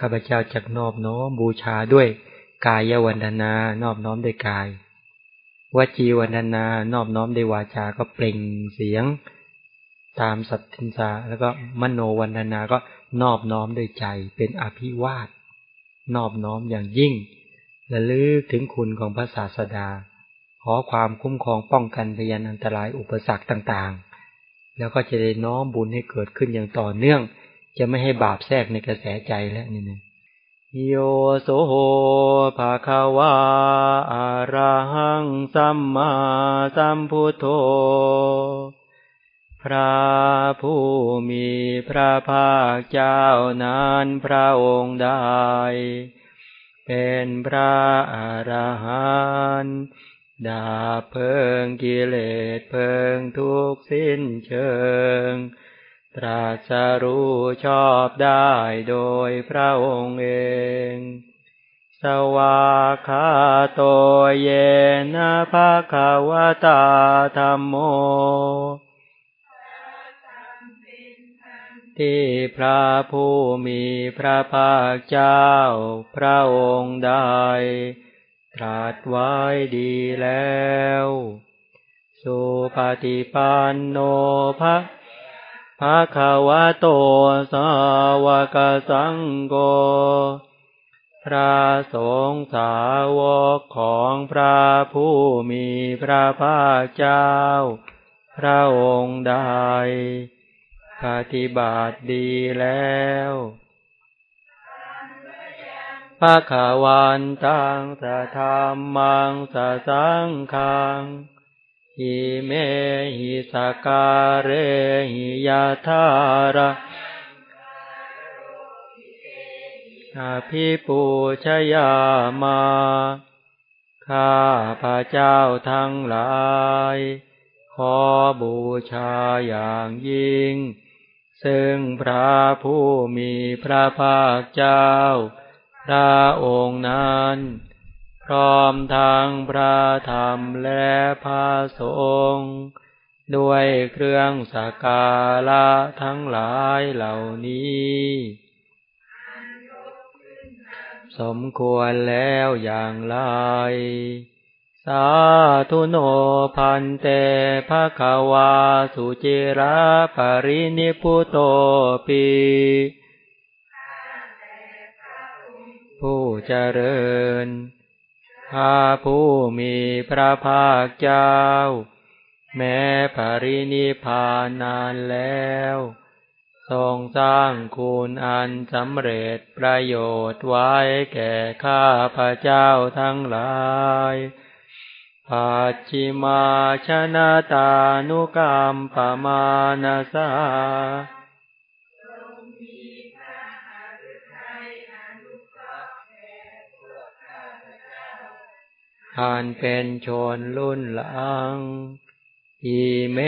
ข้าพเจ้าจักนอบน้อมบูชาด้วยกายวันนานอบน้อมด้วยกายวจีวันนานอบน้อมด้วยวาจา ก็เปล่งเสียง ตามสัตทินสาแล้วก็มโนวันนาก็นอบน้อมด้วยใจเป็นอภิวาทนอบน้อมอย่างยิ่งและลึกถึงคุณของพระศาสดา ขอความคุ้มครองป้องกันพยานอันตรายอุปสรรคต่างๆ แล้วก็จะได้น้อมบุญให้เกิดขึ้นอย่างต่อเนื่อง จะไม่ให้บาปแทรกในกระแสใจแล้วนี่นะโยโสโหภาคาวาอาระหังสัมมาสัมพุทโธ พระผู้มีพระภาคเจ้านานพระองค์ได้ เป็นพระอรหันต์ดาเพิงกิเลสเพิงทุกสิ้นเชิง ตรัสรู้ชอบได้โดยพระองค์เอง สวาคาโตเยนะภะคะวะตาธรรมโม ที่พระผู้มีพระภาคเจ้า พระองค์ได้ตรัสไว้ดีแล้ว สุปฏิปันโนภะ ภะคะวะโตสาวกสังโฆพระสงฆ์สาวกของพระผู้มีพระภาคเจ้า พระองค์ได้ปฏิบัติดีแล้วภาคาวันตังสะธรรมังสะสังขัง หิเมหิสการเรหิยาธาระอาภิปูชยามา ข้าพระเจ้าทั้งหลาย ขอบูชาอย่างยิ่ง ซึ่งพระผู้มีพระภาคเจ้า พระองค์นั้น ร้อมทางพระธรรมและพระสงฆ์ด้วยเครื่องสักการะทั้งหลายเหล่านี้ สมควรแล้วอย่างไร สาธุโนพันเตภะคะวาสุจิระปรินิพุโตปีผู้เจริญ พระผู้มีพระภาคเจ้า แม้ปรินิพานนานแล้ว ทรงสร้างคุณอันสำเร็จประโยชน์ไว้แก่ข้าพระเจ้าทั้งหลายปัจจิมาชนะตานุกรรมปมานาสาานเป็นชนรุ่นหลังอิเม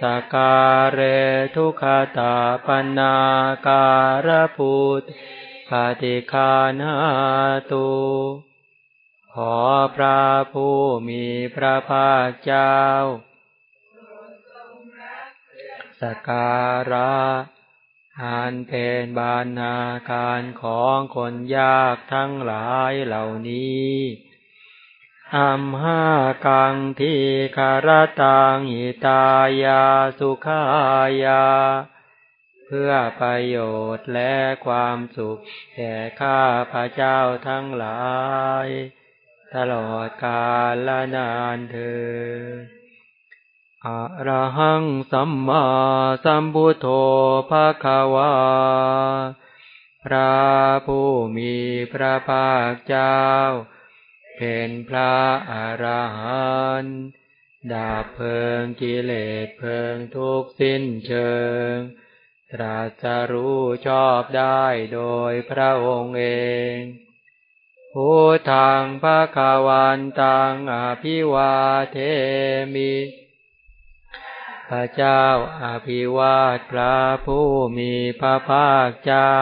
สการเรทุคาตาปนาการพุทธปฏิคานาตุขอพระผู้มีพระภาคเจ้า สการะอันเป็นบานาการของคนยากทั้งหลายเหล่านี้ อัมหากังทีคารตังหิตายาสุขายา เพื่อประโยชน์และความสุขแก่ข้าพระเจ้าทั้งหลาย ตลอดกาลนานเธออะระหังสัมมาสัมพุทโธภาควาพระผู้มีพระภาคเจ้า เป็นพระอรหันต์ดาบเพลิงกิเลสเพลิงทุกสิ้นเชิง ตรัสรู้ชอบได้โดยพระองค์เองพุทธังภะคะวันตังอภิวาเทมิ พระเจ้าอภิวาทพระผู้มีพระภาคเจ้า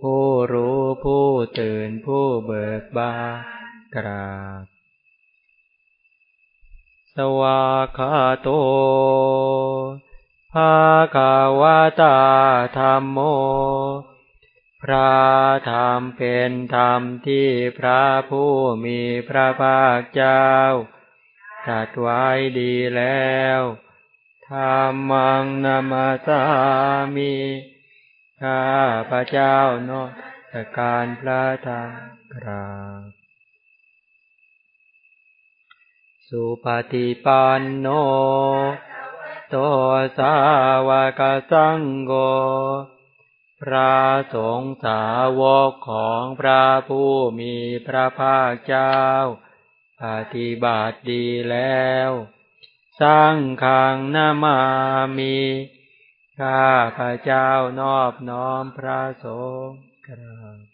ผู้รู้ผู้ตื่นผู้เบิกบาน กราบ สวาคาโตภาคาวาตาธรรมโม พระธรรมเป็นธรรมที่พระผู้มีพระภาคเจ้าตรัสไว้ดีแล้วธรรมังนามาสามีข้าพระเจ้านอตการพระธรรมกราบ สุปฏิปันโนโตสาวกสังโฆพระสงฆ์สาวกของพระผู้มีพระภาคเจ้า ปฏิบัติดีแล้ว สร้างขังนามามีข้าพระเจ้านอบน้อมพระสงฆ์กราบ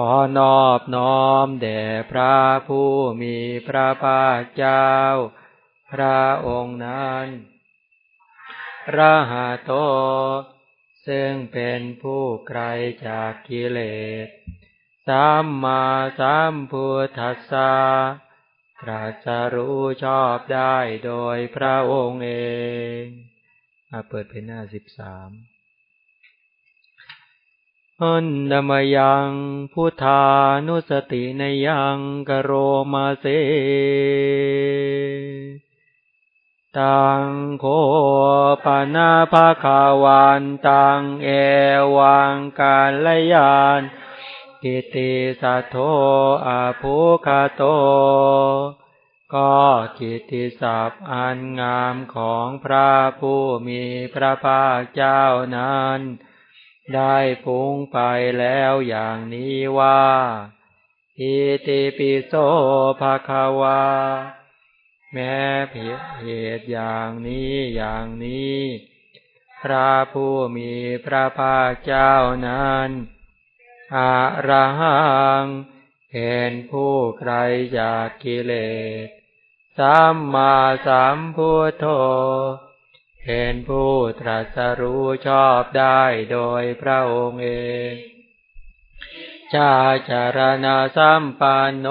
ขอนอบน้อมแด่พระผู้มีพระภาคเจ้า พระองค์นั้นระหะโต ซึ่งเป็นผู้ไกลจากกิเลสสัมมาสัมพุทธัสสะตรัสรู้ชอบได้โดยพระองค์เองมาเปิดเพหน้าสิบสาม อันดมยังพุทธานุสติในยังกโรมาเสตังโคปนาภาคาวันตังเอวังกาลยานกิติสัทโธอาภุคาโต ก็กิติศัพท์อันงามของพระผู้มีพระภาคเจ้านั้น ได้พุงไปแล้วอย่างนี้ว่าอิติปิโสภาคะวา แม้เหตุอย่างนี้อย่างนี้ พระผู้มีพระภาคเจ้านั้นอาระหังเห็นผู้ไกลจากกิเลส สัมมาสัมพุทโธ เห็นผู้ตรัสรู้ชอบได้โดยพระองค์เอง ชาจารณาสัมปันโน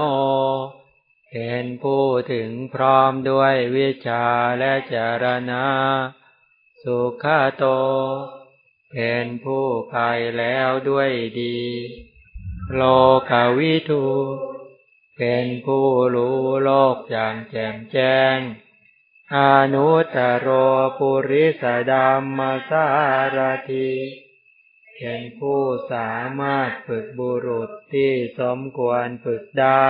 เป็นผู้ถึงพร้อมด้วยวิชาและจารณา สุขโต เป็นผู้ไปแล้วด้วยดี โลกาวิทูเป็นผู้รู้โลกอย่างแจ่มแจ้ง อนุตโรปุริสดัมมาสารทีเป็นผู้สามารถฝึกบุรุษที่สมควรฝึกได้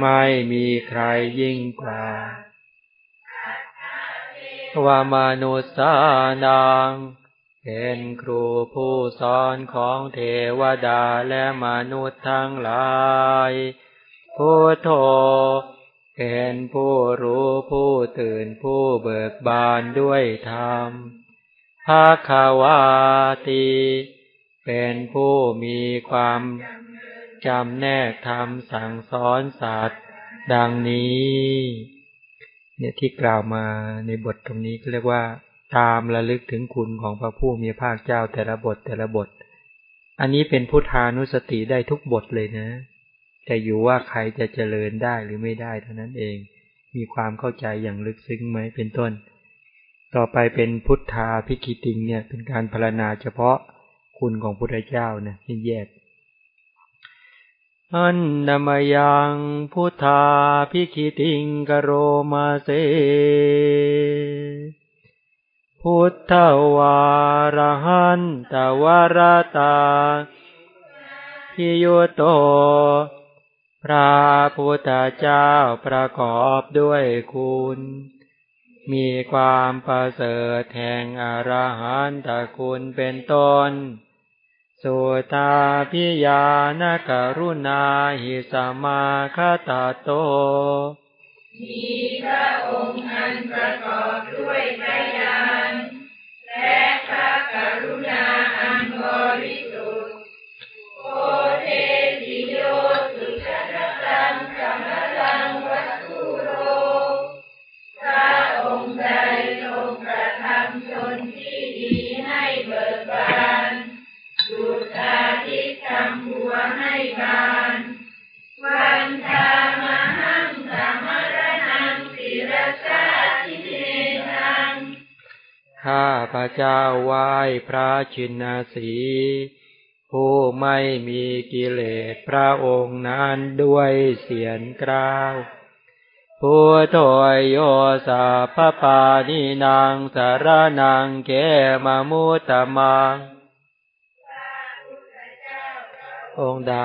ไม่มีใครยิ่งกว่าวามนุษานังเป็นครูผู้สอนของเทวดาและมนุษย์ทั้งหลายพุทโธ เป็นผู้รู้ผู้ตื่นผู้เบิกบานด้วยธรรมภาคาวาตี เป็นผู้มีความจำแนกธรรมสั่งสอนสัตว์ ดังนี้ เนี่ยที่กล่าวมาในบทตรงนี้ก็เรียกว่า ตามระลึกถึงคุณของพระผู้มีภาคเจ้าแต่ละบทแต่ละบท อันนี้เป็นพุทธานุสติได้ทุกบทเลยนะ แต่อยู่ว่าใครจะเจริญได้หรือไม่ได้เท่านั้นเอง มีความเข้าใจอย่างลึกซึ้งไหมเป็นต้น ต่อไปเป็นพุทธาพิกิติงเนี่ยเป็นการพรรณนาเฉพาะคุณของพุทธเจ้าเนี่ยแยกอันนามยังพุทธาพิคิติงกโรมาเส พุทธวารหันตวารตาพิโยโต พระพุทธเจ้าประกอบด้วยคุณ มีความประเสริฐแห่งอรหันตคุณเป็นต้น สุตาพิยานกรุณาหิสมาคตาโต มีพระองค์อันประกอบด้วยพระญาณและพระกรุณาอันบริสุทธิ์โอเท งสัมลังวัตถุโรพระองค์ใดทรงกระทำชนที่ดีให้เบิกบานดุจอาทิตย์ทำบัวให้บานวันทามหังสามรนังศิรสาทิเนนังข้าพระเจ้าไหว้พระชินสี ผู้ไม่มีกิเลสพระองค์นั้นด้วยเสียงกล่าวผู้โทยโยสาพปานินางสารนังเกมามุตมังองค์ใด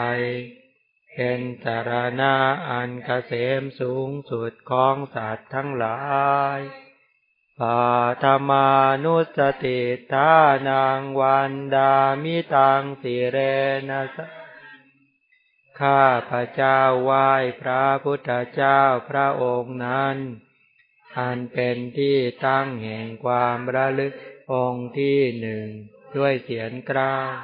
เป็นสารณะอันเกษมสูงสุดของสัตว์ทั้งหลาย ปาธมานุสติทานังวันดามิตังสิเรนะสข้าพระเจ้าไหว้พระพุทธเจ้าพระองค์นั้น อันเป็นที่ตั้งแห่งความระลึกองค์ที่หนึ่งด้วยเสียงกล้าว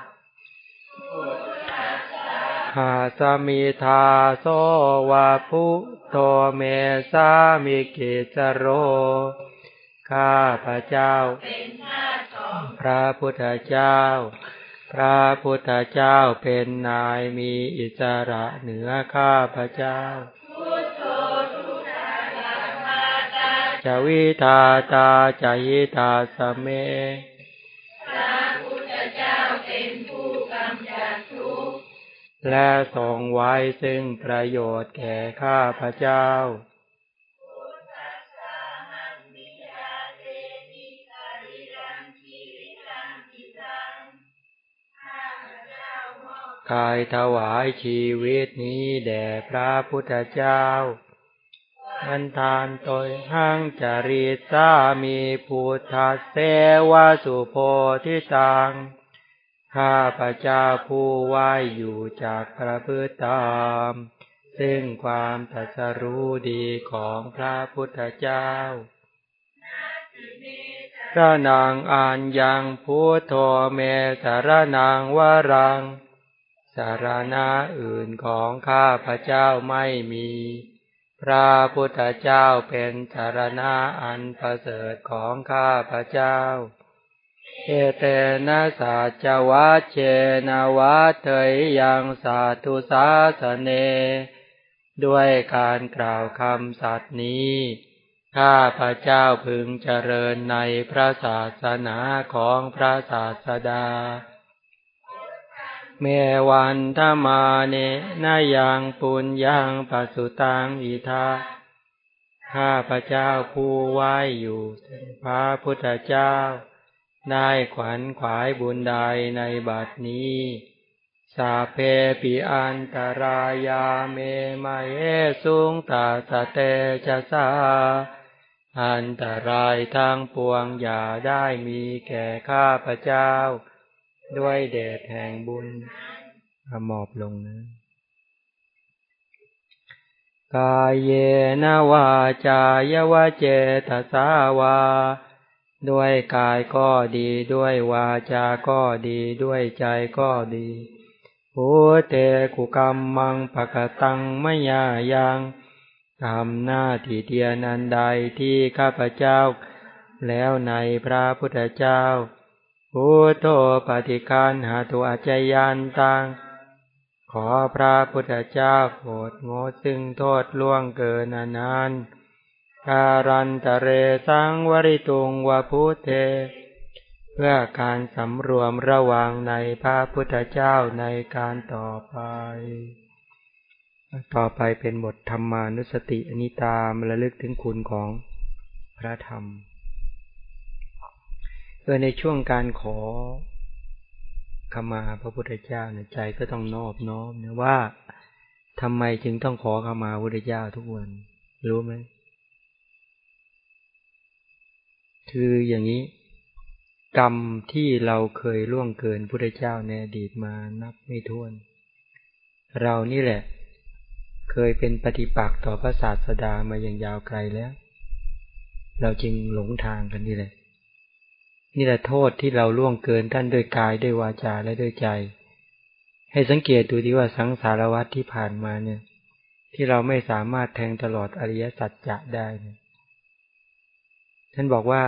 หาสมิทาโซวาพุโตเมสามิกิจโร ข้าพระเจ้าพระพุทธเจ้า พระพุทธเจ้าเป็นนายมีอิสระเหนือข้าพระเจ้าจะวิทาตาจะยิตาสเม พระพุทธเจ้าเป็นผู้กำจัดทุกข์และทรงไว้ซึ่งประโยชน์แก่ข้าพระเจ้า กายถวายชีวิตนี้แด่พระพุทธเจ้าอันทานตยหังจริตสามีพุทธเสวสุโพธิตังข้าพระเจ้าผู้ไหวอยู่จากพระพุทธตามซึ่งความตรัสรู้ดีของพระพุทธเจ้าพระนางอัญญังพุทโธเมสารนางวรัง สารณะอื่นของข้าพระเจ้าไม่มี พระพุทธเจ้าเป็นสารณะอันประเสริฐของข้าพระเจ้า เอเตนะสัจวัชเชนะวัตเถยยังสาธุสาสเน ด้วยการกล่าวคำสัตย์นี้ข้าพระเจ้าพึงเจริญในพระศาสนาของพระศาสดา เมวันธมาเนนายังปุญญังปัสสุตังอิทาข้าพระเจ้าผู้ไหว้อยู่พระพุทธเจ้า ได้ขวัญขวายบุญใดในบัดนี้ สาเพปิอันตรายาเมมาเอสุงตาสเตจะสาอันตรายทางปวงอย่าได้มีแก่ข้าพระเจ้า ด้วยเดชแห่งบุญอมอบลงนะกายเยนวาจายวะเจตสาวา ด้วยกายก็ดี ด้วยวาจาก็ดี ด้วยใจก็ดีภูเตกุกรรมมังปะกตังไม่ยายังทำหน้าที่เทียนันใดที่ข้าพเจ้า แล้วในพระพุทธเจ้า พุทโธปฏิคันหาตัวอาจยันตังขอพระพุทธเจ้าโปรดงดซึ่งโทษล่วงเกินนานการันตเรสังวริตุงวะพุทเท เพื่อการสำรวมระวังในพระพุทธเจ้าในการต่อไป ต่อไปเป็นบทธรรมานุสติอนิตามระลึกถึงคุณของพระธรรม เออในช่วงการขอขมาพระพุทธเจ้าเนี่ยใจก็ต้องนอบน้อมนะว่าทำไมจึงต้องขอขมาพระพุทธเจ้าทุกวัน รู้ไหมคืออย่างนี้ กรรมที่เราเคยล่วงเกินพุทธเจ้าในอดีตมานับไม่ถ้วน เรานี่แหละ เคยเป็นปฏิปักษ์ต่อพระศาสดามาอย่างยาวไกลแล้ว เราจึงหลงทางกันนี่แหละ นี่แหละโทษที่เราล่วงเกินท่านด้วยกายด้วยวาจาและด้วยใจ ให้สังเกตดูดีว่าสังสารวัตที่ผ่านมาเนี่ย ที่เราไม่สามารถแทงตลอดอริยสัจจะได้เนี่ยท่านบอกว่า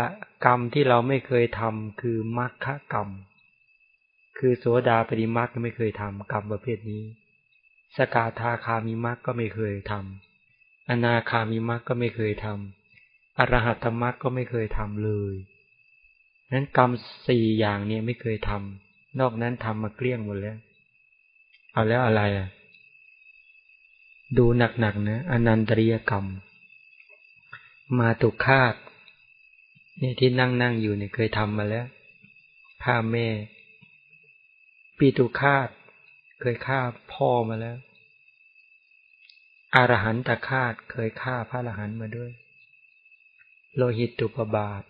กรรมที่เราไม่เคยทำคือมรรคกรรม คือโสดาปริมรรคไม่เคยทำกรรมประเภทนี้ สกาธาคามิมรรคก็ไม่เคยทำอนาคามิมรรคก็ไม่เคยทำอรหัตมรรคก็ไม่เคยทำเลย นั้นกรรมสี่อย่างนี้ไม่เคยทำนอกนั้นทำมาเกลี้ยงหมดแล้ว เอาแล้วอะไรอะ ดูหนักๆนะอนันตริยกรรม มาตุคาตนี่ที่นั่งนั่งอยู่เนี่ยเคยทำมาแล้วฆ่าแม่ ปีตุคาตเคยฆ่าพ่อมาแล้ว อารหันตคาตเคยฆ่าพระอรหันต์มาด้วย โลหิตตุปบาท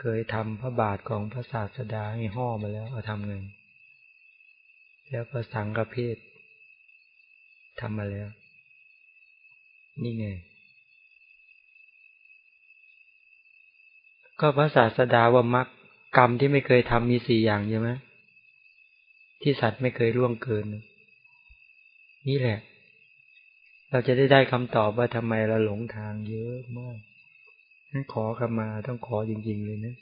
เคยทำพระบาทของพระศาสดาให้ห่อมาแล้วเอาทำไงแล้วก็สังกเพศทำมาแล้ว นี่ไง ก็พระศาสดาว่ามักกรรมที่ไม่เคยทำมีสี่อย่างใช่ไหมที่สัตว์ไม่เคยร่วงเกิน นี่แหละ เราจะได้ได้คำตอบว่าทำไมเราหลงทางเยอะมาก นั้นขอกรรมาต้องขอจริง ๆ เลยนะ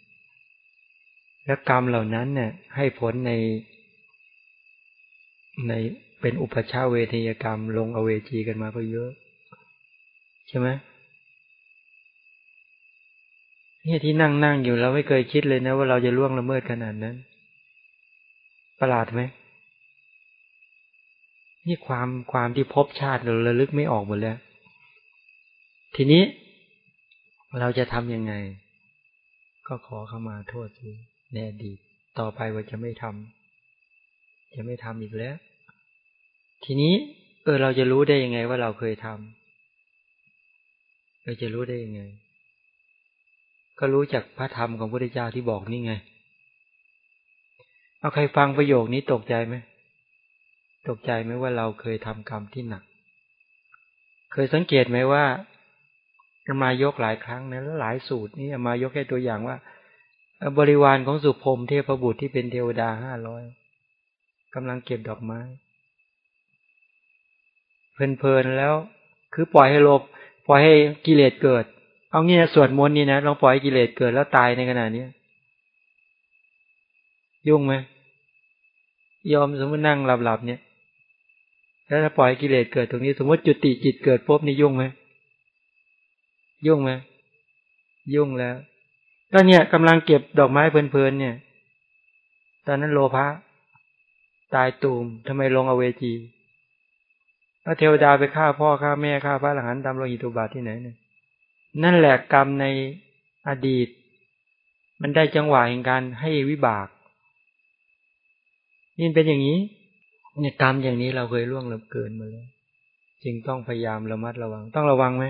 แล้วกรรมเหล่านั้นเนี่ยให้ผลใน ในเป็นอุปชาเวทียกรรม ลงอเวจีกันมาก็เยอะ ใช่ไหมนี่ที่นั่งนั่งอยู่เราไม่เคยคิดเลยนะ ว่าเราจะล่วงละเมิดขนาดนั้น ประหลาดไหมนี่ความความที่พบชาติเราระลึกไม่ออกหมดแล้ว ทีนี้ เราจะทำยังไง ก็ขอเข้ามาโทษทีแน่ดีต่อไปว่าจะไม่ทำจะไม่ทำอีกแล้ว ทีนี้ เออเราจะรู้ได้ยังไงว่าเราเคยทำเราจะรู้ได้ยังไง ก็รู้จากพระธรรมของพระพุทธเจ้าที่บอกนี่ไง เอาใครฟังประโยคนี้ตกใจไหมตกใจไหมว่าเราเคยทำกรรมที่หนัก เคยสังเกตไหมว่า มายกหลายครั้งนะแล้วหลายสูตรนี่มายกแค่ตัวอย่างว่า บริวารของสุพรมเทพบุตรที่เป็นเทวดาห้าร้อยกำลังเก็บดอกไม้ เพลินๆแล้ว คือปล่อยให้โลภปล่อยให้กิเลสเกิด เอางี้สวดมนต์นี่นะลองปล่อยให้กิเลสเกิดแล้วตายในขณะนี้ยุ่งไหมยอมสมมตินั่งหลับๆเนี่ยแล้วถ้าปล่อยกิเลสเกิดตรงนี้ สมมติจุติจิตเกิดพบนี่ยุ่งไหม ยุ่งไหมยุ่งแล้วก็เนี่ยกำลังเก็บดอกไม้เพลินๆเนี่ย ตอนนั้นโลภะตายตูมทำไมลงอเวจีแล้วเทวดาไปฆ่าพ่อฆ่าแม่ฆ่าพระอรหันต์ตามโลหิตุบาทที่ไหนเนี่ยนั่นแหละกรรมในอดีต มันได้จังหวะแห่งการให้วิบากนี่เป็นอย่างนี้เนี่ยกรรมอย่างนี้เราเคยล่วงละเกินมาแล้วจึงต้องพยายามระมัดระวัง ต้องระวังไหม